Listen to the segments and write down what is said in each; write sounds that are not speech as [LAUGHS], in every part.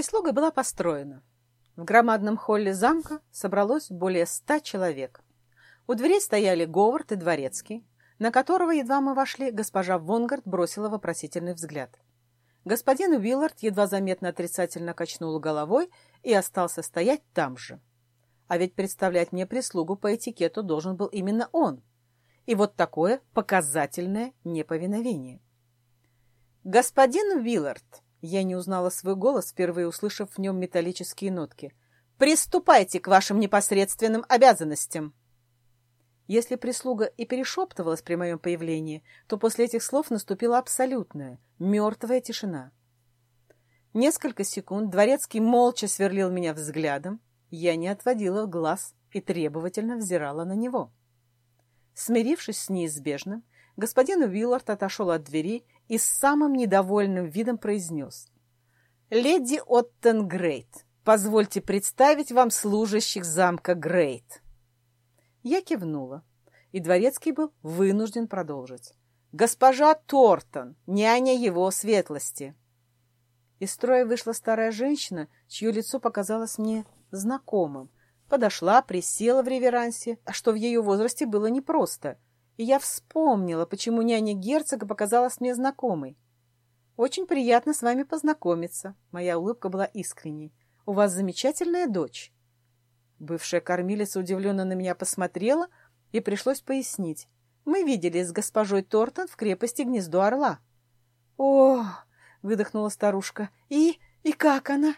Прислуга была построена. В громадном холле замка собралось более ста человек. У дверей стояли Говард и Дворецкий, на которого, едва мы вошли, госпожа Вонгард бросила вопросительный взгляд. Господин Уиллард едва заметно отрицательно качнул головой и остался стоять там же. А ведь представлять мне прислугу по этикету должен был именно он. И вот такое показательное неповиновение. «Господин Уиллард!» Я не узнала свой голос, впервые услышав в нем металлические нотки. «Приступайте к вашим непосредственным обязанностям!» Если прислуга и перешептывалась при моем появлении, то после этих слов наступила абсолютная, мертвая тишина. Несколько секунд дворецкий молча сверлил меня взглядом, я не отводила глаз и требовательно взирала на него. Смирившись с неизбежным, господин Уиллард отошел от двери и с самым недовольным видом произнес. «Леди Оттен Грейт, позвольте представить вам служащих замка Грейт». Я кивнула, и дворецкий был вынужден продолжить. «Госпожа Тортон, няня его светлости!» Из строя вышла старая женщина, чье лицо показалось мне знакомым. Подошла, присела в реверансе, а что в ее возрасте было непросто. И я вспомнила, почему няня герцога показалась мне знакомой. «Очень приятно с вами познакомиться». Моя улыбка была искренней. «У вас замечательная дочь». Бывшая кормилица удивленно на меня посмотрела, и пришлось пояснить. Мы виделись с госпожой Тортон в крепости Гнездо Орла. «О!» — выдохнула старушка. «И? И как она?»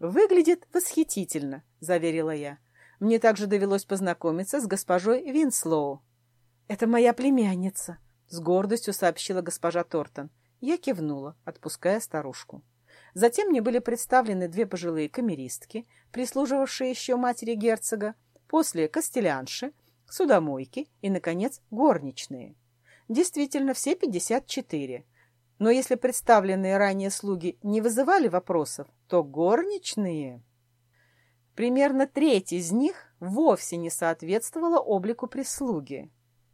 «Выглядит восхитительно», — заверила я. «Мне также довелось познакомиться с госпожой Винслоу». «Это моя племянница», — с гордостью сообщила госпожа Тортон. Я кивнула, отпуская старушку. Затем мне были представлены две пожилые камеристки, прислуживавшие еще матери герцога, после костелянши, судомойки и, наконец, горничные. Действительно, все 54. Но если представленные ранее слуги не вызывали вопросов, то горничные... Примерно треть из них вовсе не соответствовала облику прислуги.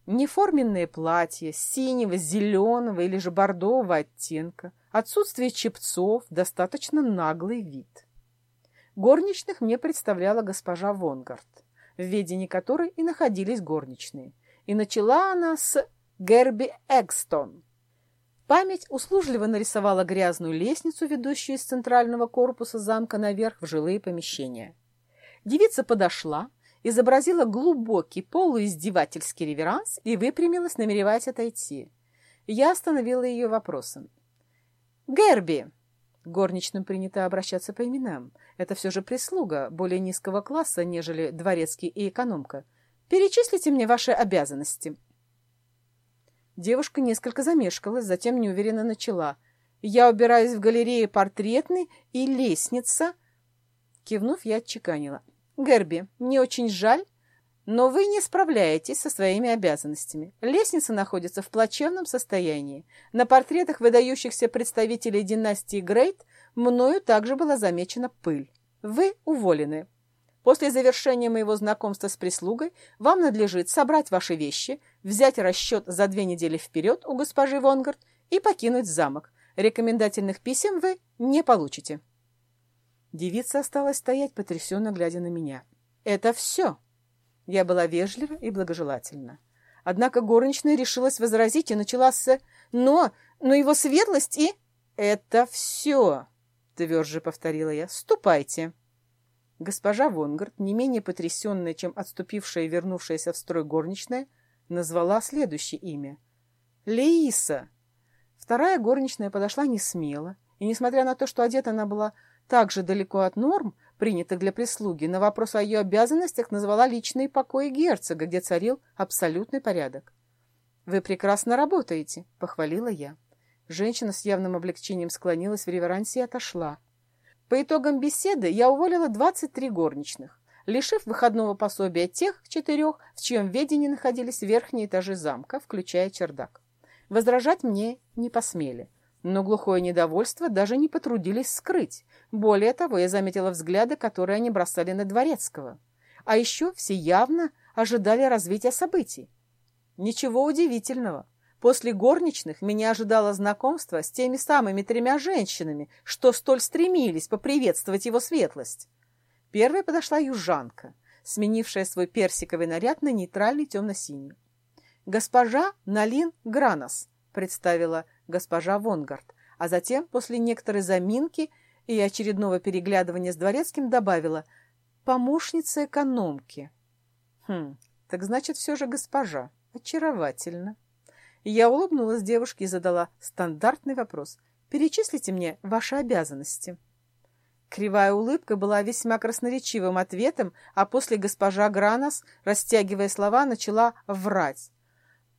Неформенные платья синего, зеленого или же бордового оттенка, отсутствие чепцов, достаточно наглый вид. Горничных мне представляла госпожа Вонгард, в ведении которой и находились горничные. И начала она с Герби Экстон. Память услужливо нарисовала грязную лестницу, ведущую из центрального корпуса замка наверх в жилые помещения. Девица подошла, изобразила глубокий полуиздевательский реверанс и выпрямилась, намереваясь отойти. Я остановила ее вопросом. «Герби!» Горничным принято обращаться по именам. Это все же прислуга более низкого класса, нежели дворецкий и экономка. «Перечислите мне ваши обязанности». Девушка несколько замешкалась, затем неуверенно начала. «Я убираюсь в галерее портретной и лестница». Кивнув, я отчеканила. Герби, мне очень жаль, но вы не справляетесь со своими обязанностями. Лестница находится в плачевном состоянии. На портретах выдающихся представителей династии Грейт мною также была замечена пыль. Вы уволены. После завершения моего знакомства с прислугой вам надлежит собрать ваши вещи, взять расчет за две недели вперед у госпожи Вонгард и покинуть замок. Рекомендательных писем вы не получите. Девица осталась стоять, потрясенно глядя на меня. «Это все!» Я была вежлива и благожелательна. Однако горничная решилась возразить и начала с «Но! Но его светлость и...» «Это все!» — тверже повторила я. «Ступайте!» Госпожа Вонгард, не менее потрясенная, чем отступившая и вернувшаяся в строй горничная, назвала следующее имя. «Леиса!» Вторая горничная подошла не смело, и, несмотря на то, что одета она была также далеко от норм, принятых для прислуги, на вопрос о ее обязанностях назвала личные покои герцога, где царил абсолютный порядок. «Вы прекрасно работаете», — похвалила я. Женщина с явным облегчением склонилась в реверансе и отошла. По итогам беседы я уволила 23 горничных, лишив выходного пособия тех четырех, в чьем ведении находились верхние этажи замка, включая чердак. Возражать мне не посмели. Но глухое недовольство даже не потрудились скрыть. Более того, я заметила взгляды, которые они бросали на Дворецкого. А еще все явно ожидали развития событий. Ничего удивительного. После горничных меня ожидало знакомство с теми самыми тремя женщинами, что столь стремились поприветствовать его светлость. Первой подошла южанка, сменившая свой персиковый наряд на нейтральный темно-синий. «Госпожа Налин Гранос», — представила госпожа Вонгард, а затем, после некоторой заминки и очередного переглядывания с дворецким, добавила «помощница экономки». «Хм, так значит, все же госпожа. Очаровательно». Я улыбнулась девушке и задала стандартный вопрос. «Перечислите мне ваши обязанности». Кривая улыбка была весьма красноречивым ответом, а после госпожа Гранос, растягивая слова, начала врать.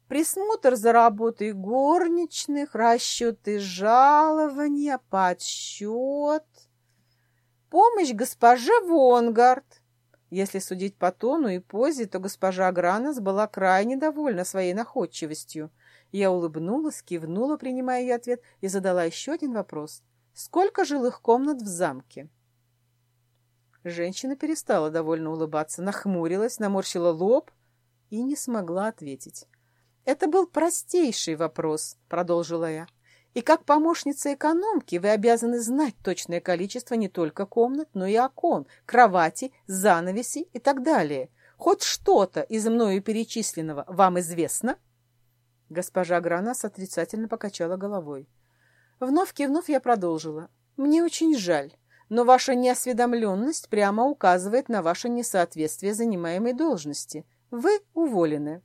Присмотр за работой горничных, расчеты жалования, подсчет. Помощь госпоже Вонгард. Если судить по тону и позе, то госпожа Гранос была крайне довольна своей находчивостью. Я улыбнулась, кивнула, принимая ее ответ, и задала еще один вопрос. «Сколько жилых комнат в замке?» Женщина перестала довольно улыбаться, нахмурилась, наморщила лоб и не смогла ответить. «Это был простейший вопрос», — продолжила я. «И как помощница экономки вы обязаны знать точное количество не только комнат, но и окон, кровати, занавесей и так далее. Хоть что-то из мною перечисленного вам известно?» Госпожа Гранас отрицательно покачала головой. Вновь кивнув, я продолжила. «Мне очень жаль, но ваша неосведомленность прямо указывает на ваше несоответствие занимаемой должности. Вы уволены.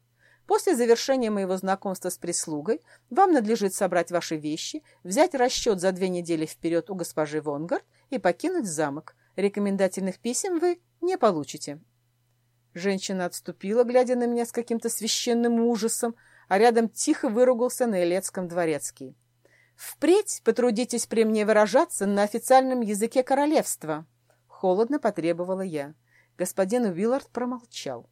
После завершения моего знакомства с прислугой вам надлежит собрать ваши вещи, взять расчет за две недели вперед у госпожи Вонгард и покинуть замок. Рекомендательных писем вы не получите». Женщина отступила, глядя на меня с каким-то священным ужасом, а рядом тихо выругался на Илецком дворецкий. «Впредь потрудитесь при мне выражаться на официальном языке королевства!» Холодно потребовала я. Господин Уиллард промолчал.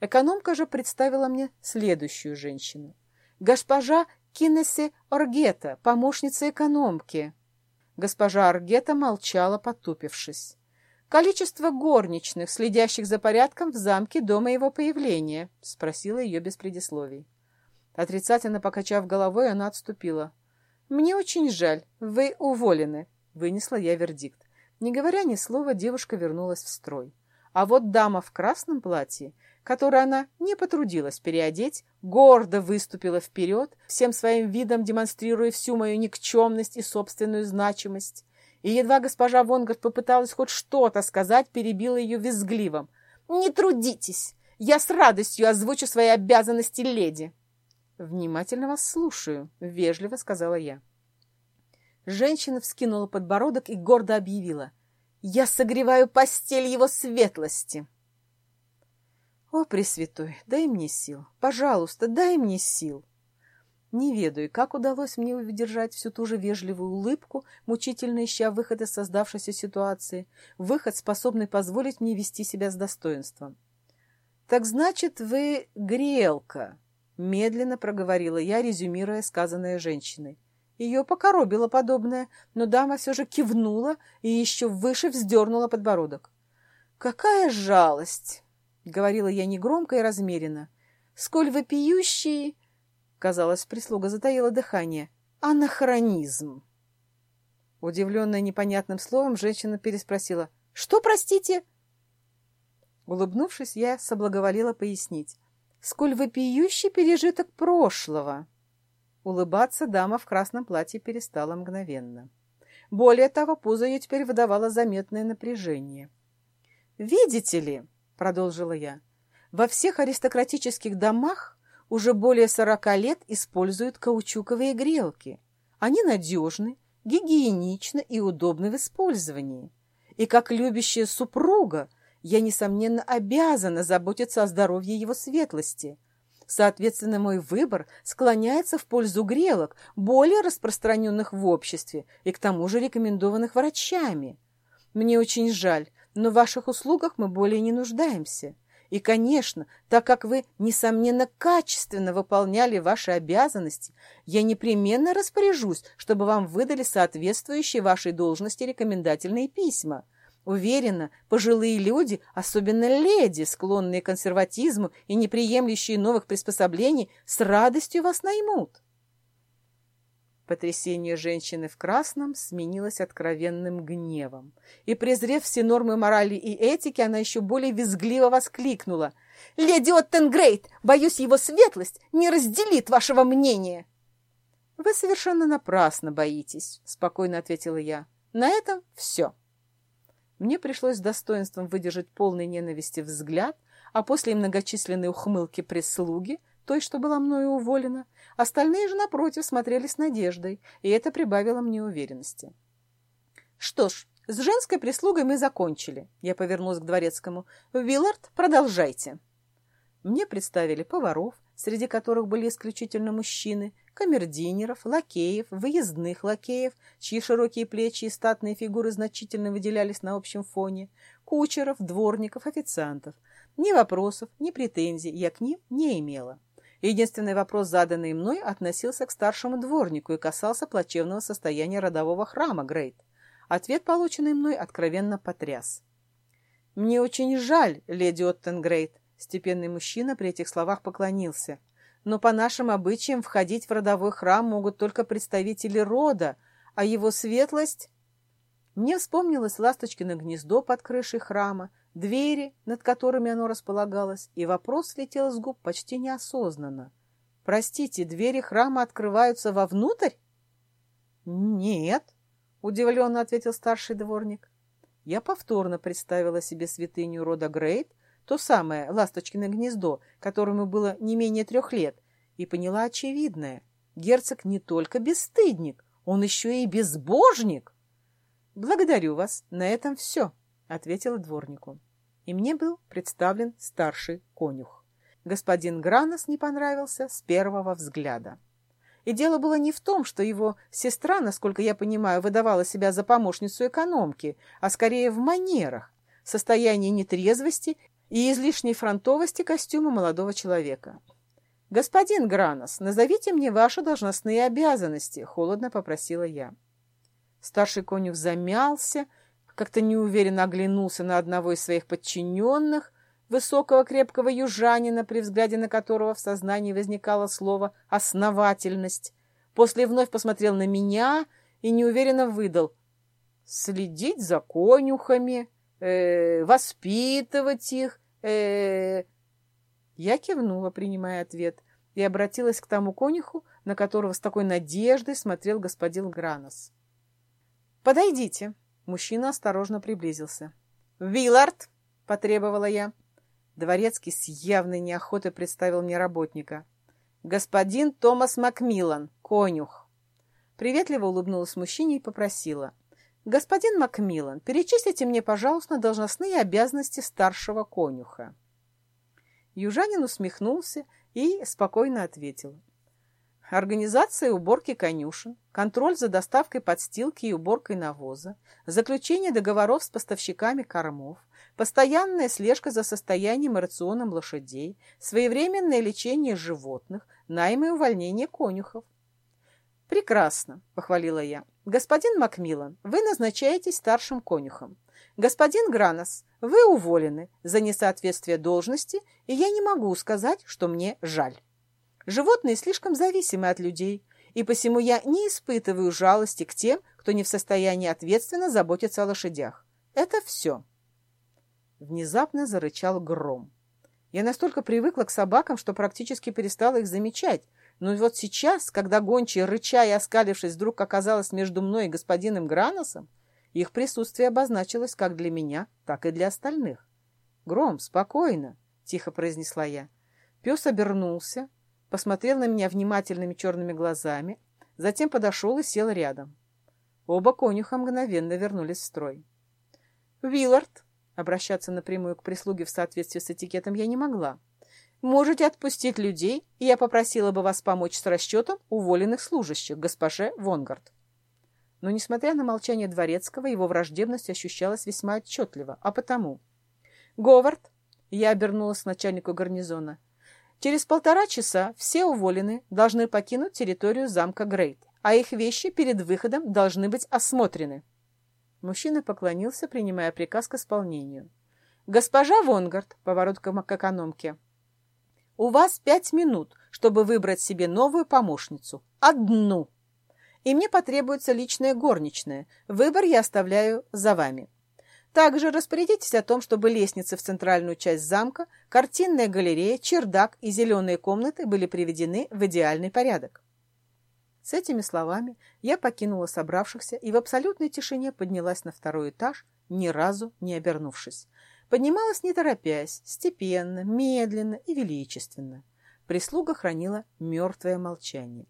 Экономка же представила мне следующую женщину. Госпожа Кинесе Оргета, помощница экономки. Госпожа Оргета молчала, потупившись. «Количество горничных, следящих за порядком в замке до моего появления?» — спросила ее без предисловий. Отрицательно покачав головой, она отступила. «Мне очень жаль. Вы уволены», — вынесла я вердикт. Не говоря ни слова, девушка вернулась в строй. А вот дама в красном платье, которое она не потрудилась переодеть, гордо выступила вперед, всем своим видом демонстрируя всю мою никчемность и собственную значимость. И едва госпожа Вонгард попыталась хоть что-то сказать, перебила ее визгливым. «Не трудитесь! Я с радостью озвучу свои обязанности леди!» «Внимательно вас слушаю», — вежливо сказала я. Женщина вскинула подбородок и гордо объявила. «Я согреваю постель его светлости!» «О, Пресвятой, дай мне сил! Пожалуйста, дай мне сил!» Не ведаю, как удалось мне удержать всю ту же вежливую улыбку, мучительно ища выход из создавшейся ситуации, выход, способный позволить мне вести себя с достоинством. «Так значит, вы грелка?» Медленно проговорила я, резюмируя сказанное женщиной. Ее покоробило подобное, но дама все же кивнула и еще выше вздернула подбородок. «Какая жалость!» — говорила я негромко и размеренно. «Сколь вопиющий...» — казалось, прислуга затаила дыхание. «Анахронизм!» Удивленная непонятным словом, женщина переспросила. «Что, простите?» Улыбнувшись, я соблаговолила пояснить сколь вопиющий пережиток прошлого. Улыбаться дама в красном платье перестала мгновенно. Более того, пузо ее теперь выдавало заметное напряжение. «Видите ли», — продолжила я, — «во всех аристократических домах уже более сорока лет используют каучуковые грелки. Они надежны, гигиеничны и удобны в использовании. И как любящая супруга я, несомненно, обязана заботиться о здоровье его светлости. Соответственно, мой выбор склоняется в пользу грелок, более распространенных в обществе и к тому же рекомендованных врачами. Мне очень жаль, но в ваших услугах мы более не нуждаемся. И, конечно, так как вы, несомненно, качественно выполняли ваши обязанности, я непременно распоряжусь, чтобы вам выдали соответствующие вашей должности рекомендательные письма. Уверена, пожилые люди, особенно леди, склонные к консерватизму и неприемлющие новых приспособлений, с радостью вас наймут. Потрясение женщины в красном сменилось откровенным гневом. И, презрев все нормы морали и этики, она еще более визгливо воскликнула. «Леди Оттенгрейд, боюсь, его светлость не разделит вашего мнения!» «Вы совершенно напрасно боитесь», — спокойно ответила я. «На этом все». Мне пришлось с достоинством выдержать полный ненависти взгляд, а после многочисленной ухмылки прислуги, той, что была мною уволена, остальные же, напротив, смотрели с надеждой, и это прибавило мне уверенности. «Что ж, с женской прислугой мы закончили», — я повернулась к дворецкому. «Виллард, продолжайте». Мне представили поваров, среди которых были исключительно мужчины, камердинеров, лакеев, выездных лакеев, чьи широкие плечи и статные фигуры значительно выделялись на общем фоне, кучеров, дворников, официантов. Ни вопросов, ни претензий я к ним не имела. Единственный вопрос, заданный мной, относился к старшему дворнику и касался плачевного состояния родового храма Грейт. Ответ, полученный мной, откровенно потряс. «Мне очень жаль, леди Оттенгрейд», — степенный мужчина при этих словах поклонился — но по нашим обычаям входить в родовой храм могут только представители рода, а его светлость... Мне вспомнилось ласточкино гнездо под крышей храма, двери, над которыми оно располагалось, и вопрос слетел с губ почти неосознанно. «Простите, двери храма открываются вовнутрь?» «Нет», — удивленно ответил старший дворник. Я повторно представила себе святыню рода Грейт, то самое ласточкино гнездо, которому было не менее трех лет, и поняла очевидное. Герцог не только бесстыдник, он еще и безбожник. «Благодарю вас, на этом все», — ответила дворнику. И мне был представлен старший конюх. Господин Гранос не понравился с первого взгляда. И дело было не в том, что его сестра, насколько я понимаю, выдавала себя за помощницу экономки, а скорее в манерах, состоянии нетрезвости и излишней фронтовости костюма молодого человека. «Господин Гранос, назовите мне ваши должностные обязанности», — холодно попросила я. Старший конюх замялся, как-то неуверенно оглянулся на одного из своих подчиненных, высокого крепкого южанина, при взгляде на которого в сознании возникало слово «основательность». После вновь посмотрел на меня и неуверенно выдал «следить за конюхами, э, воспитывать их, э, Я кивнула, принимая ответ, и обратилась к тому конюху, на которого с такой надеждой смотрел господин Гранос. «Подойдите!» Мужчина осторожно приблизился. «Виллард!» — потребовала я. Дворецкий с явной неохотой представил мне работника. «Господин Томас Макмиллан, конюх!» Приветливо улыбнулась мужчине и попросила. «Господин Макмиллан, перечислите мне, пожалуйста, должностные обязанности старшего конюха». Южанин усмехнулся и спокойно ответил. Организация уборки конюшен, контроль за доставкой подстилки и уборкой навоза, заключение договоров с поставщиками кормов, постоянная слежка за состоянием и рационом лошадей, своевременное лечение животных, найм и увольнение конюхов. «Прекрасно», — похвалила я. «Господин Макмиллан, вы назначаетесь старшим конюхом. Господин Гранос, вы уволены за несоответствие должности, и я не могу сказать, что мне жаль. Животные слишком зависимы от людей, и посему я не испытываю жалости к тем, кто не в состоянии ответственно заботиться о лошадях. Это все». Внезапно зарычал гром. Я настолько привыкла к собакам, что практически перестала их замечать, но вот сейчас, когда гончая, рыча и оскалившись, вдруг оказалась между мной и господином Граносом, их присутствие обозначилось как для меня, так и для остальных. «Гром, спокойно!» — тихо произнесла я. Пес обернулся, посмотрел на меня внимательными черными глазами, затем подошел и сел рядом. Оба конюха мгновенно вернулись в строй. «Виллард!» — обращаться напрямую к прислуге в соответствии с этикетом я не могла. Можете отпустить людей, и я попросила бы вас помочь с расчетом уволенных служащих, госпоже Вонгард. Но, несмотря на молчание Дворецкого, его враждебность ощущалась весьма отчетливо, а потому... «Говард!» — я обернулась к начальнику гарнизона. «Через полтора часа все уволены должны покинуть территорию замка Грейт, а их вещи перед выходом должны быть осмотрены». Мужчина поклонился, принимая приказ к исполнению. «Госпожа Вонгард!» — поворот к экономке. У вас пять минут, чтобы выбрать себе новую помощницу. Одну. и мне потребуется личная горничная. Выбор я оставляю за вами. Также распорядитесь о том, чтобы лестницы в центральную часть замка, картинная галерея, чердак и зеленые комнаты были приведены в идеальный порядок. С этими словами я покинула собравшихся и в абсолютной тишине поднялась на второй этаж, ни разу не обернувшись. Поднималась не торопясь, степенно, медленно и величественно. Прислуга хранила мертвое молчание.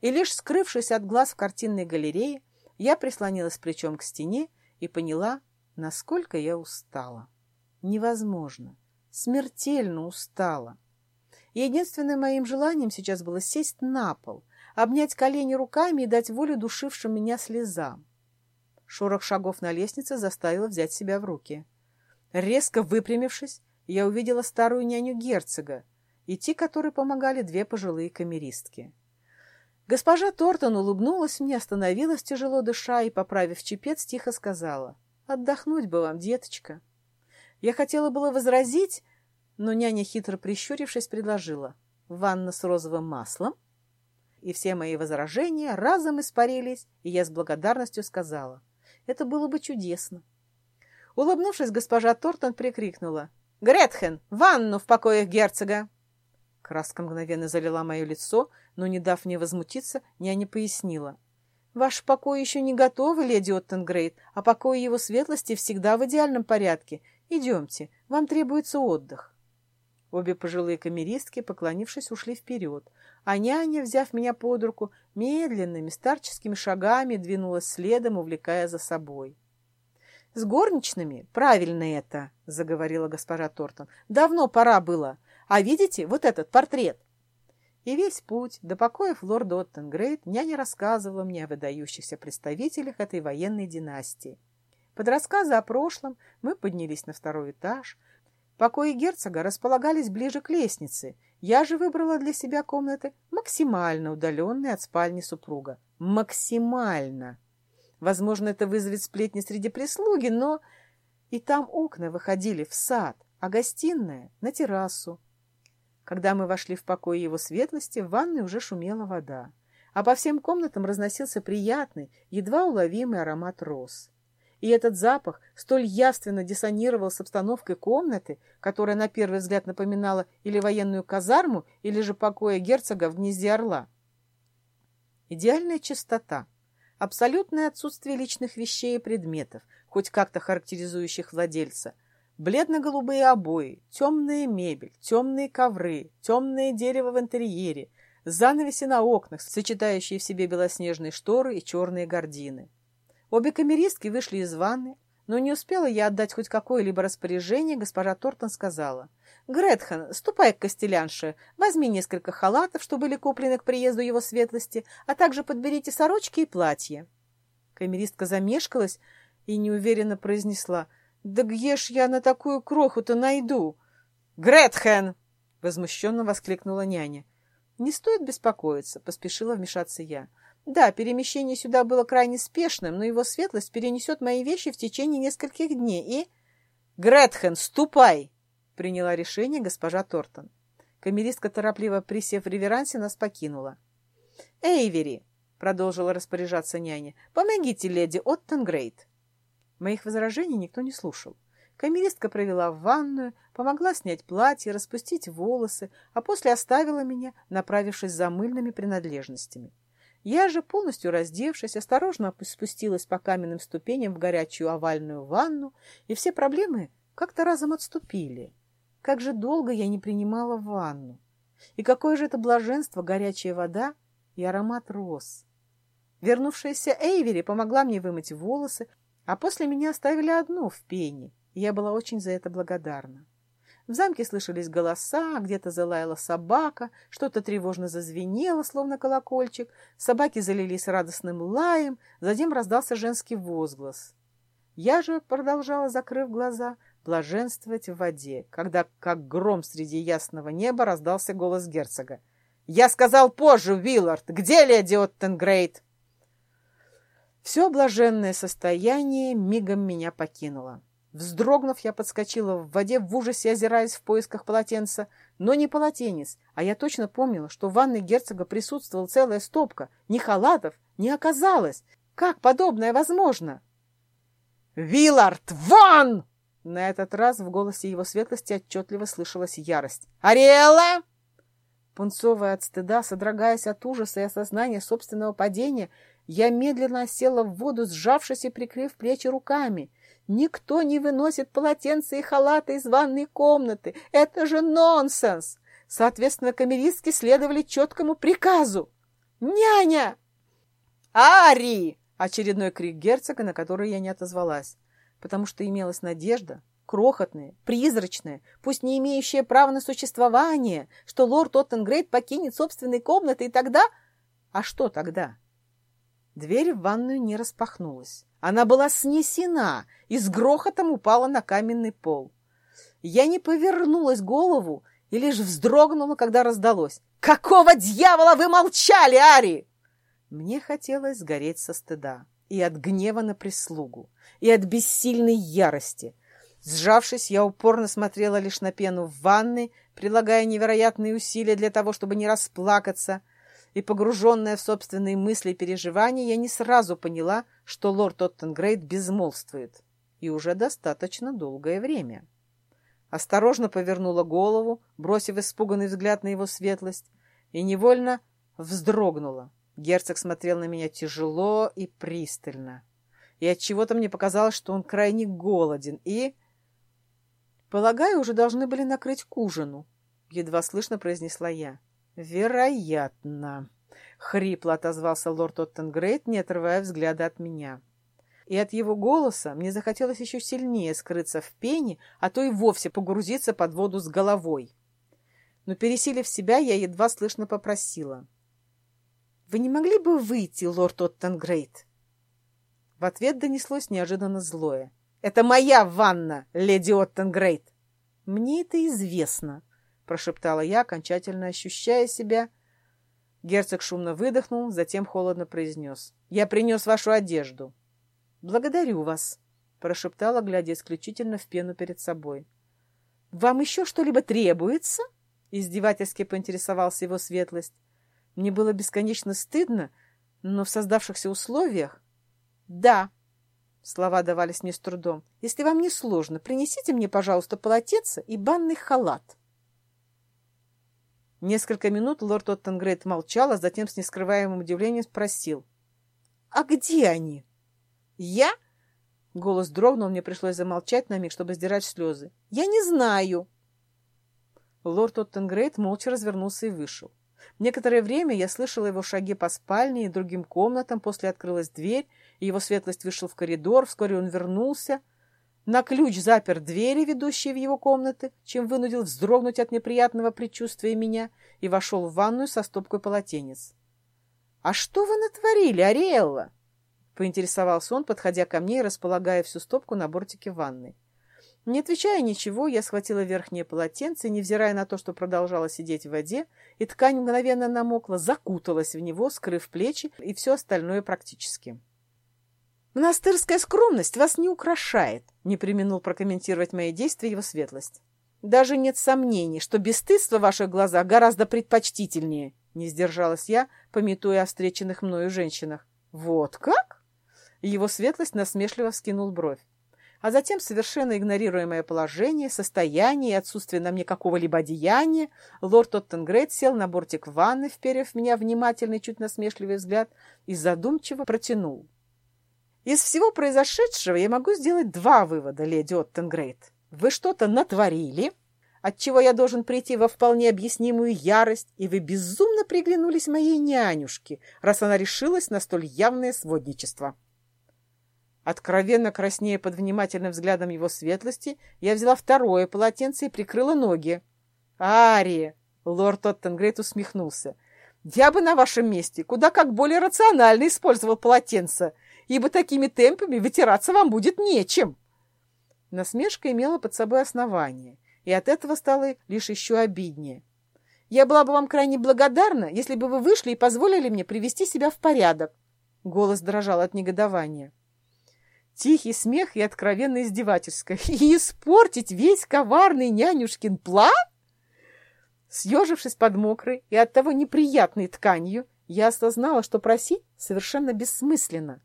И лишь скрывшись от глаз в картинной галерее, я прислонилась плечом к стене и поняла, насколько я устала. Невозможно. Смертельно устала. Единственным моим желанием сейчас было сесть на пол, обнять колени руками и дать волю душившим меня слезам. Шорох шагов на лестнице заставил взять себя в руки. Резко выпрямившись, я увидела старую няню герцога, идти которой помогали две пожилые камеристки. Госпожа Тортон улыбнулась мне, остановилась, тяжело дыша, и, поправив чепец, тихо сказала, «Отдохнуть бы вам, деточка». Я хотела было возразить, но няня, хитро прищурившись, предложила, «Ванна с розовым маслом?» И все мои возражения разом испарились, и я с благодарностью сказала, «Это было бы чудесно». Улыбнувшись, госпожа Тортон прикрикнула, «Гретхен, ванну в покоях герцога!» Краска мгновенно залила мое лицо, но, не дав мне возмутиться, няня пояснила. «Ваш покой еще не готовы, леди Оттенгрейд, а покой его светлости всегда в идеальном порядке. Идемте, вам требуется отдых». Обе пожилые камеристки, поклонившись, ушли вперед, а няня, взяв меня под руку, медленными старческими шагами двинулась следом, увлекая за собой. «С горничными? Правильно это!» — заговорила госпожа Тортон. «Давно пора было. А видите, вот этот портрет?» И весь путь до покоев лорда Оттенгрейд няня рассказывала мне о выдающихся представителях этой военной династии. Под рассказы о прошлом мы поднялись на второй этаж. Покои герцога располагались ближе к лестнице. Я же выбрала для себя комнаты максимально удаленные от спальни супруга. Максимально! Возможно, это вызовет сплетни среди прислуги, но... И там окна выходили в сад, а гостиная — на террасу. Когда мы вошли в покой его светлости, в ванной уже шумела вода, а по всем комнатам разносился приятный, едва уловимый аромат роз. И этот запах столь явственно диссонировал с обстановкой комнаты, которая на первый взгляд напоминала или военную казарму, или же покоя герцога в гнезде орла. Идеальная чистота, абсолютное отсутствие личных вещей и предметов, хоть как-то характеризующих владельца – Бледно-голубые обои, темная мебель, темные ковры, темное дерево в интерьере, занавеси на окнах, сочетающие в себе белоснежные шторы и черные гардины. Обе камеристки вышли из ванны, но не успела я отдать хоть какое-либо распоряжение, госпожа Тортон сказала. «Гретхен, ступай к костелянше, возьми несколько халатов, что были куплены к приезду его светлости, а также подберите сорочки и платья». Камеристка замешкалась и неуверенно произнесла — да где ж я на такую кроху-то найду? Гретхен! Возмущенно воскликнула няня. Не стоит беспокоиться, поспешила вмешаться я. Да, перемещение сюда было крайне спешным, но его светлость перенесет мои вещи в течение нескольких дней и... Гретхен, ступай! Приняла решение госпожа Тортон. Камеристка, торопливо присев в реверансе, нас покинула. «Эйвери!» — продолжила распоряжаться няня. «Помогите леди Оттенгрейд!» Моих возражений никто не слушал. Камеристка провела в ванную, помогла снять платье, распустить волосы, а после оставила меня, направившись за мыльными принадлежностями. Я же, полностью раздевшись, осторожно спустилась по каменным ступеням в горячую овальную ванну, и все проблемы как-то разом отступили. Как же долго я не принимала ванну! И какое же это блаженство горячая вода и аромат роз! Вернувшаяся Эйвери помогла мне вымыть волосы, а после меня оставили одну в пене, и я была очень за это благодарна. В замке слышались голоса, где-то залаяла собака, что-то тревожно зазвенело, словно колокольчик, собаки залились радостным лаем, затем раздался женский возглас. Я же продолжала, закрыв глаза, блаженствовать в воде, когда, как гром среди ясного неба, раздался голос герцога. «Я сказал позже, Уиллард! Где леди Оттенгрейд?» Все блаженное состояние мигом меня покинуло. Вздрогнув, я подскочила в воде, в ужасе озираясь в поисках полотенца, но не полотенец, а я точно помнила, что в ванной герцога присутствовала целая стопка не халатов, не оказалось. Как подобное возможно? «Виллард, вон!» На этот раз в голосе его светлости отчетливо слышалась ярость. «Ариэлла!» Пунцовая от стыда, содрогаясь от ужаса и осознания собственного падения, я медленно осела в воду, сжавшись и прикрыв плечи руками. Никто не выносит полотенца и халаты из ванной комнаты. Это же нонсенс! Соответственно, камеристки следовали четкому приказу. «Няня!» «Ари!» — очередной крик герцога, на который я не отозвалась, потому что имелась надежда, крохотная, призрачная, пусть не имеющая права на существование, что лорд Оттенгрейд покинет собственные комнаты, и тогда... А что тогда? Дверь в ванную не распахнулась. Она была снесена и с грохотом упала на каменный пол. Я не повернулась голову и лишь вздрогнула, когда раздалось. «Какого дьявола вы молчали, Ари?» Мне хотелось сгореть со стыда и от гнева на прислугу, и от бессильной ярости. Сжавшись, я упорно смотрела лишь на пену в ванной, прилагая невероятные усилия для того, чтобы не расплакаться — и, погруженная в собственные мысли и переживания, я не сразу поняла, что лорд Оттенгрейд безмолвствует. И уже достаточно долгое время. Осторожно повернула голову, бросив испуганный взгляд на его светлость, и невольно вздрогнула. Герцог смотрел на меня тяжело и пристально. И от чего то мне показалось, что он крайне голоден, и... «Полагаю, уже должны были накрыть к ужину», — едва слышно произнесла я. «Вероятно», — хрипло отозвался лорд Оттенгрейд, не отрывая взгляда от меня. И от его голоса мне захотелось еще сильнее скрыться в пене, а то и вовсе погрузиться под воду с головой. Но, пересилив себя, я едва слышно попросила. «Вы не могли бы выйти, лорд Оттенгрейд?» В ответ донеслось неожиданно злое. «Это моя ванна, леди Оттенгрейд!» «Мне это известно», — прошептала я, окончательно ощущая себя. Герцог шумно выдохнул, затем холодно произнес. «Я принес вашу одежду». «Благодарю вас», — прошептала, глядя исключительно в пену перед собой. «Вам еще что-либо требуется?» — издевательски поинтересовался его светлость. Мне было бесконечно стыдно, но в создавшихся условиях... «Да», — слова давались мне с трудом, — «если вам не сложно, принесите мне, пожалуйста, полотенце и банный халат». Несколько минут лорд Оттенгрейд молчал, а затем с нескрываемым удивлением спросил. «А где они?» «Я?» Голос дрогнул, мне пришлось замолчать на миг, чтобы сдирать слезы. «Я не знаю!» Лорд Оттенгрейд молча развернулся и вышел. Некоторое время я слышала его шаги по спальне и другим комнатам, после открылась дверь, и его светлость вышел в коридор, вскоре он вернулся — на ключ запер двери, ведущие в его комнаты, чем вынудил вздрогнуть от неприятного предчувствия меня и вошел в ванную со стопкой полотенец. — А что вы натворили, Ариэлла? — поинтересовался он, подходя ко мне и располагая всю стопку на бортике ванны. Не отвечая ничего, я схватила верхнее полотенце и, невзирая на то, что продолжала сидеть в воде, и ткань мгновенно намокла, закуталась в него, скрыв плечи и все остальное практически. «Монастырская скромность вас не украшает», — не применил прокомментировать мои действия его светлость. «Даже нет сомнений, что бесстыдство в ваших глазах гораздо предпочтительнее», — не сдержалась я, пометуя о встреченных мною женщинах. «Вот как?» Его светлость насмешливо вскинул бровь. А затем, совершенно игнорируя мое положение, состояние и отсутствие на мне какого-либо одеяния, лорд Оттенгрейд сел на бортик ванны, вперев меня внимательный, чуть насмешливый взгляд, и задумчиво протянул. Из всего произошедшего я могу сделать два вывода, леди Оттенгрейд. Вы что-то натворили, отчего я должен прийти во вполне объяснимую ярость, и вы безумно приглянулись моей нянюшке, раз она решилась на столь явное сводничество. Откровенно краснея под внимательным взглядом его светлости, я взяла второе полотенце и прикрыла ноги. «Ария!» — лорд Оттенгрейд усмехнулся. «Я бы на вашем месте куда как более рационально использовал полотенце, ибо такими темпами вытираться вам будет нечем. Насмешка имела под собой основание, и от этого стало лишь еще обиднее. Я была бы вам крайне благодарна, если бы вы вышли и позволили мне привести себя в порядок. Голос дрожал от негодования. Тихий смех и откровенно издевательское. [LAUGHS] И испортить весь коварный нянюшкин план? Съежившись под мокрой и оттого неприятной тканью, я осознала, что просить совершенно бессмысленно,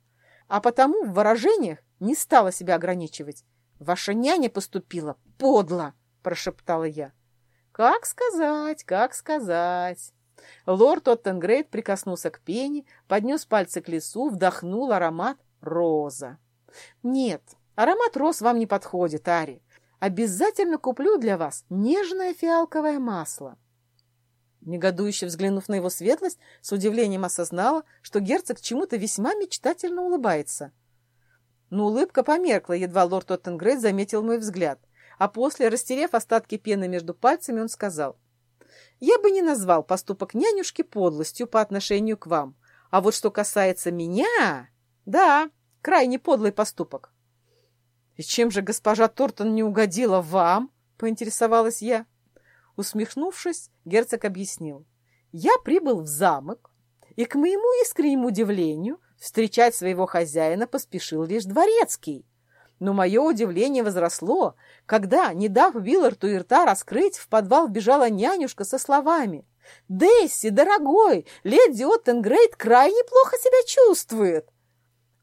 а потому в выражениях не стала себя ограничивать. «Ваша няня поступила подло!» — прошептала я. «Как сказать, как сказать!» Лорд Оттенгрейд прикоснулся к пене, поднес пальцы к лесу, вдохнул аромат роза. «Нет, аромат роз вам не подходит, Ари. Обязательно куплю для вас нежное фиалковое масло». Негодующе взглянув на его светлость, с удивлением осознала, что герцог чему-то весьма мечтательно улыбается. Но улыбка померкла, едва лорд Тоттенгрейд заметил мой взгляд. А после, растерев остатки пены между пальцами, он сказал, «Я бы не назвал поступок нянюшки подлостью по отношению к вам. А вот что касается меня, да, крайне подлый поступок». «И чем же госпожа Тортон не угодила вам?» — поинтересовалась я. Усмехнувшись, герцог объяснил. «Я прибыл в замок, и, к моему искреннему удивлению, встречать своего хозяина поспешил лишь дворецкий. Но мое удивление возросло, когда, не дав Вилларту и рта раскрыть, в подвал вбежала нянюшка со словами. «Десси, дорогой, леди Оттенгрейд крайне плохо себя чувствует!»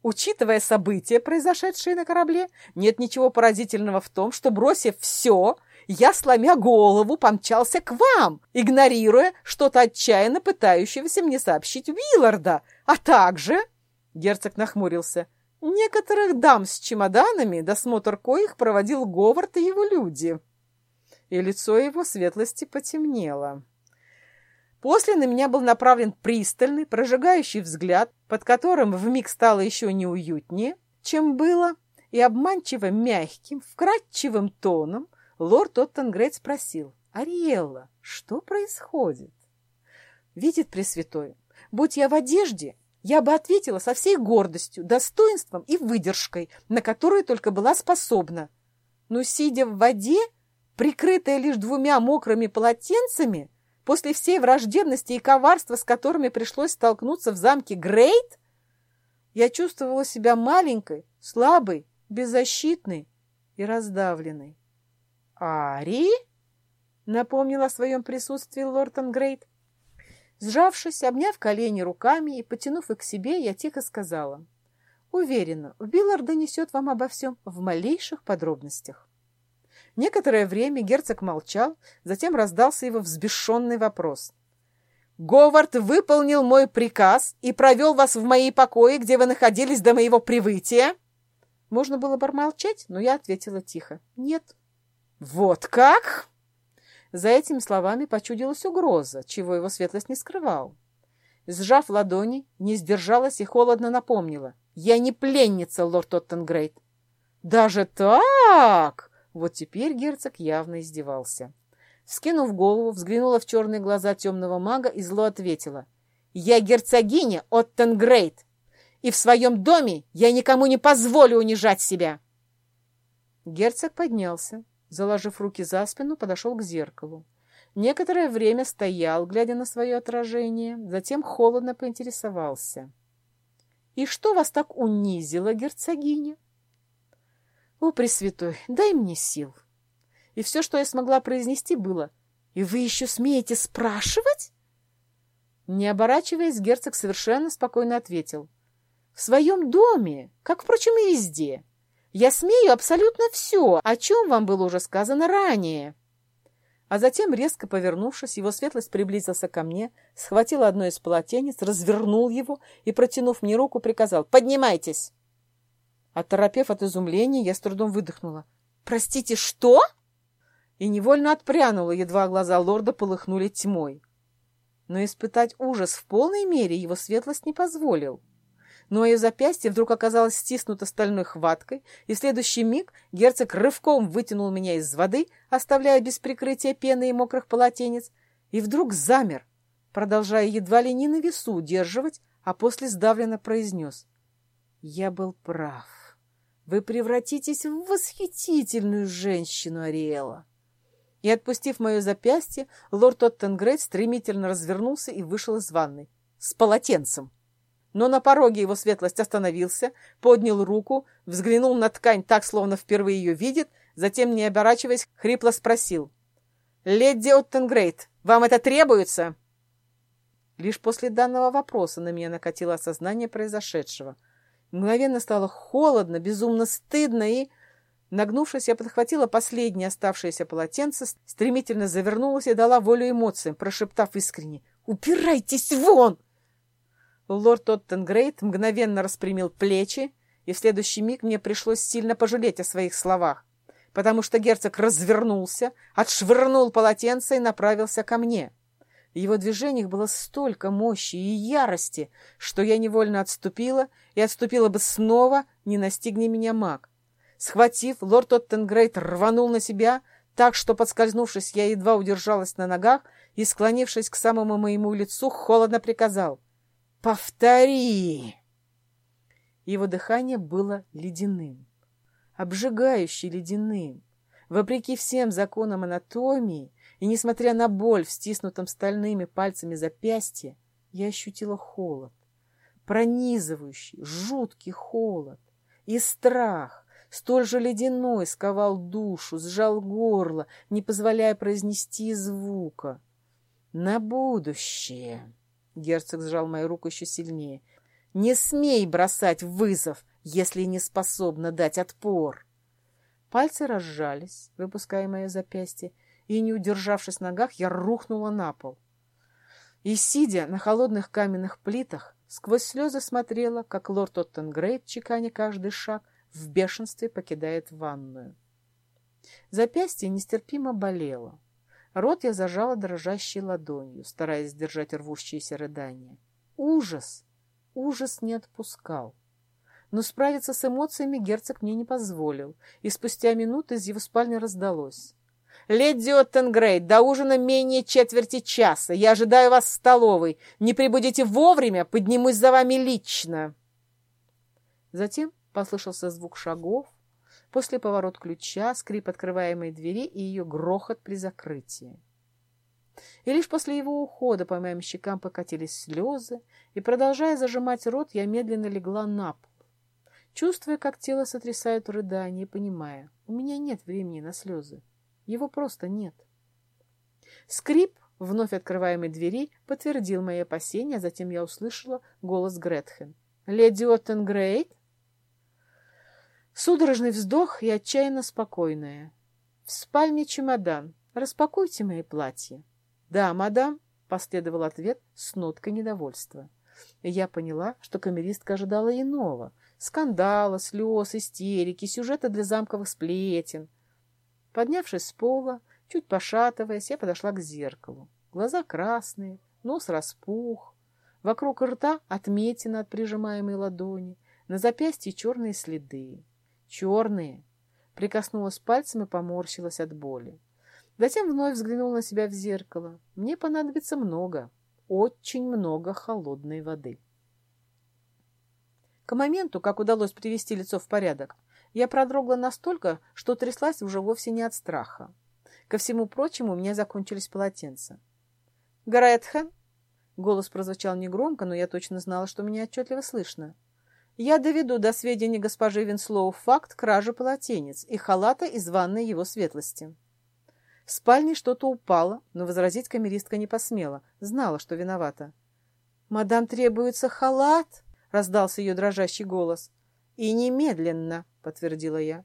Учитывая события, произошедшие на корабле, нет ничего поразительного в том, что, бросив все, я, сломя голову, помчался к вам, игнорируя что-то отчаянно пытающегося мне сообщить Вилларда, а также... Герцог нахмурился. Некоторых дам с чемоданами, досмотр коих проводил Говард и его люди. И лицо его светлости потемнело. После на меня был направлен пристальный, прожигающий взгляд, под которым вмиг стало еще неуютнее, чем было, и обманчиво мягким, вкрадчивым тоном лорд Оттенгрейд спросил, «Ариэлла, что происходит?» Видит Пресвятой, будь я в одежде, я бы ответила со всей гордостью, достоинством и выдержкой, на которую только была способна. Но, сидя в воде, прикрытая лишь двумя мокрыми полотенцами, после всей враждебности и коварства, с которыми пришлось столкнуться в замке Грейт, я чувствовала себя маленькой, слабой, беззащитной и раздавленной. «Ари?» — напомнил о своем присутствии Лортон Грейт. Сжавшись, обняв колени руками и потянув их к себе, я тихо сказала. «Уверена, Биллар донесет вам обо всем в малейших подробностях». Некоторое время герцог молчал, затем раздался его взбешенный вопрос. «Говард выполнил мой приказ и провел вас в мои покои, где вы находились до моего прибытия?» Можно было бы но я ответила тихо. «Нет». «Вот как?» За этими словами почудилась угроза, чего его светлость не скрывал. Сжав ладони, не сдержалась и холодно напомнила. «Я не пленница, лорд Оттенгрейд!» «Даже так?» Вот теперь герцог явно издевался. Скинув голову, взглянула в черные глаза темного мага и зло ответила. «Я герцогиня Оттенгрейд, и в своем доме я никому не позволю унижать себя!» Герцог поднялся, Заложив руки за спину, подошел к зеркалу. Некоторое время стоял, глядя на свое отражение, затем холодно поинтересовался. «И что вас так унизило, герцогиня?» «О, Пресвятой, дай мне сил!» И все, что я смогла произнести, было «И вы еще смеете спрашивать?» Не оборачиваясь, герцог совершенно спокойно ответил. «В своем доме, как, впрочем, и везде. Я смею абсолютно все, о чем вам было уже сказано ранее. А затем, резко повернувшись, его светлость приблизился ко мне, схватил одно из полотенец, развернул его и, протянув мне руку, приказал «Поднимайтесь!». Оторопев от изумления, я с трудом выдохнула. «Простите, что?» И невольно отпрянула, едва глаза лорда полыхнули тьмой. Но испытать ужас в полной мере его светлость не позволил но мое запястье вдруг оказалось стиснуто стальной хваткой, и в следующий миг герцог рывком вытянул меня из воды, оставляя без прикрытия пены и мокрых полотенец, и вдруг замер, продолжая едва ли не на весу удерживать, а после сдавленно произнес. «Я был прав. Вы превратитесь в восхитительную женщину, Ариэла». И, отпустив мое запястье, лорд Оттенгрейд стремительно развернулся и вышел из ванной. С полотенцем но на пороге его светлость остановился, поднял руку, взглянул на ткань так, словно впервые ее видит, затем, не оборачиваясь, хрипло спросил. «Леди Оттенгрейд, вам это требуется?» Лишь после данного вопроса на меня накатило осознание произошедшего. Мгновенно стало холодно, безумно стыдно и... Нагнувшись, я подхватила последнее оставшееся полотенце, стремительно завернулась и дала волю эмоциям, прошептав искренне «Убирайтесь вон!» Лорд Оттенгрейд мгновенно распрямил плечи, и в следующий миг мне пришлось сильно пожалеть о своих словах, потому что герцог развернулся, отшвырнул полотенце и направился ко мне. В его движениях было столько мощи и ярости, что я невольно отступила и отступила бы снова, не настигни меня маг. Схватив, лорд Оттенгрейд рванул на себя, так что, подскользнувшись, я едва удержалась на ногах и, склонившись к самому моему лицу, холодно приказал «Повтори!» Его дыхание было ледяным, обжигающе ледяным. Вопреки всем законам анатомии и несмотря на боль в стиснутом стальными пальцами запястье, я ощутила холод, пронизывающий, жуткий холод и страх, столь же ледяной сковал душу, сжал горло, не позволяя произнести звука. «На будущее!» Герцог сжал мою руку еще сильнее — не смей бросать вызов, если не способна дать отпор. Пальцы разжались, выпуская мое запястье, и, не удержавшись в ногах, я рухнула на пол. И, сидя на холодных каменных плитах, сквозь слезы смотрела, как лорд Оттенгрейд, чеканя каждый шаг, в бешенстве покидает ванную. Запястье нестерпимо болело. Рот я зажала дрожащей ладонью, стараясь сдержать рвущиеся рыдания. Ужас! Ужас не отпускал. Но справиться с эмоциями герцог мне не позволил, и спустя минуту из его спальни раздалось. «Леди Оттенгрейд, до ужина менее четверти часа. Я ожидаю вас в столовой. Не прибудете вовремя, поднимусь за вами лично». Затем послышался звук шагов, после поворот ключа, скрип открываемой двери и ее грохот при закрытии. И лишь после его ухода по моим щекам покатились слезы, и, продолжая зажимать рот, я медленно легла на пол, чувствуя, как тело сотрясает рыдания, и понимая, у меня нет времени на слезы. Его просто нет. Скрип вновь открываемой двери подтвердил мои опасения, затем я услышала голос Гретхен. «Леди Оттенгрейд?» Судорожный вздох и отчаянно спокойная. «В спальне чемодан. Распакуйте мои платья». «Да, мадам», — последовал ответ с ноткой недовольства. Я поняла, что камеристка ожидала иного. Скандала, слез, истерики, сюжета для замковых сплетен. Поднявшись с пола, чуть пошатываясь, я подошла к зеркалу. Глаза красные, нос распух. Вокруг рта отметина от прижимаемой ладони. На запястье черные следы. Черные. Прикоснулась пальцем и поморщилась от боли. Затем вновь взглянул на себя в зеркало. Мне понадобится много, очень много холодной воды. К моменту, как удалось привести лицо в порядок, я продрогла настолько, что тряслась уже вовсе не от страха. Ко всему прочему, у меня закончились полотенца. «Гретхен!» Голос прозвучал негромко, но я точно знала, что меня отчетливо слышно. «Я доведу до сведения госпожи Винслоу факт кражи полотенец и халата из ванной его светлости». В спальне что-то упало, но возразить камеристка не посмела, знала, что виновата. «Мадам, требуется халат!» — раздался ее дрожащий голос. «И немедленно!» — подтвердила я.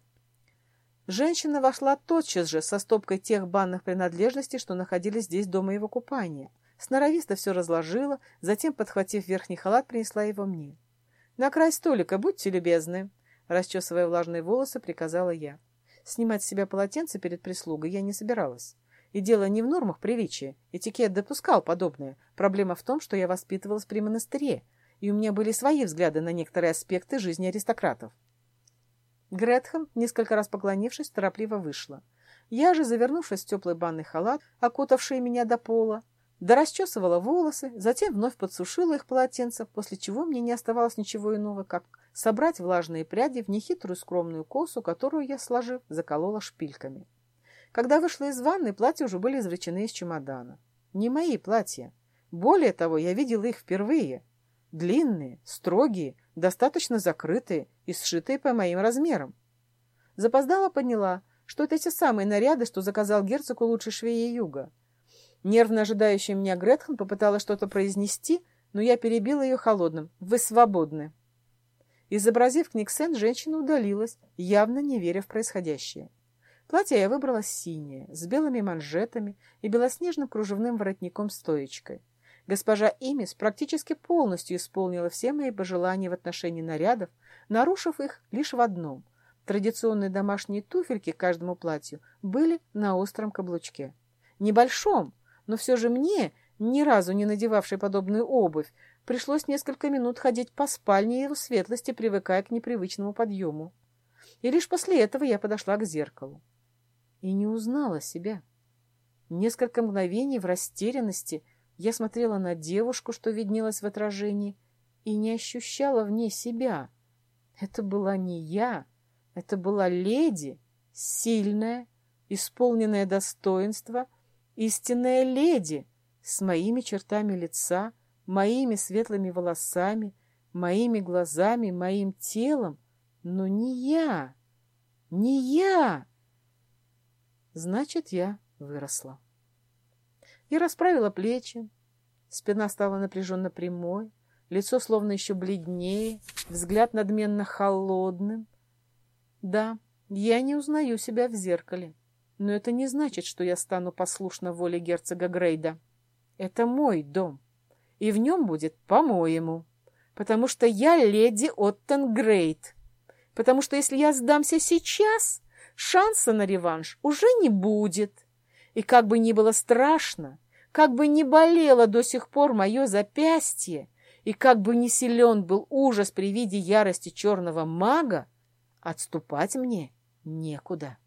Женщина вошла тотчас же со стопкой тех банных принадлежностей, что находились здесь до моего купания. Сноровисто все разложила, затем, подхватив верхний халат, принесла его мне. «На край столика, будьте любезны!» Расчесывая влажные волосы, приказала я. Снимать с себя полотенце перед прислугой я не собиралась. И дело не в нормах приличия. Этикет допускал подобное. Проблема в том, что я воспитывалась при монастыре, и у меня были свои взгляды на некоторые аспекты жизни аристократов. Гретхен, несколько раз поклонившись, торопливо вышла. Я же, завернувшись в теплый банный халат, окутавший меня до пола, да расчесывала волосы, затем вновь подсушила их полотенце, после чего мне не оставалось ничего иного, как собрать влажные пряди в нехитрую скромную косу, которую я, сложив, заколола шпильками. Когда вышла из ванны, платья уже были извлечены из чемодана. Не мои платья. Более того, я видела их впервые. Длинные, строгие, достаточно закрытые и сшитые по моим размерам. Запоздала поняла, что это те самые наряды, что заказал герцогу лучшей швеи юга. Нервно ожидающая меня Гретхен попыталась что-то произнести, но я перебила ее холодным. «Вы свободны!» Изобразив Книксен, женщина удалилась, явно не веря в происходящее. Платье я выбрала синее, с белыми манжетами и белоснежным кружевным воротником-стоечкой. Госпожа Имис практически полностью исполнила все мои пожелания в отношении нарядов, нарушив их лишь в одном. Традиционные домашние туфельки к каждому платью были на остром каблучке. Небольшом, но все же мне, ни разу не надевавшей подобную обувь, пришлось несколько минут ходить по спальне его светлости, привыкая к непривычному подъему. И лишь после этого я подошла к зеркалу и не узнала себя. Несколько мгновений в растерянности я смотрела на девушку, что виднелась в отражении, и не ощущала в ней себя. Это была не я, это была леди, сильная, исполненная достоинства, истинная леди с моими чертами лица, моими светлыми волосами, моими глазами, моим телом, но не я, не я. Значит, я выросла. Я расправила плечи, спина стала напряженно прямой, лицо словно еще бледнее, взгляд надменно холодным. Да, я не узнаю себя в зеркале, но это не значит, что я стану послушна воле герцога Грейда. Это мой дом, и в нем будет по-моему, потому что я леди Оттон Грейд, потому что если я сдамся сейчас, шанса на реванш уже не будет. И как бы ни было страшно, как бы ни болело до сих пор мое запястье, и как бы ни силен был ужас при виде ярости черного мага, отступать мне некуда.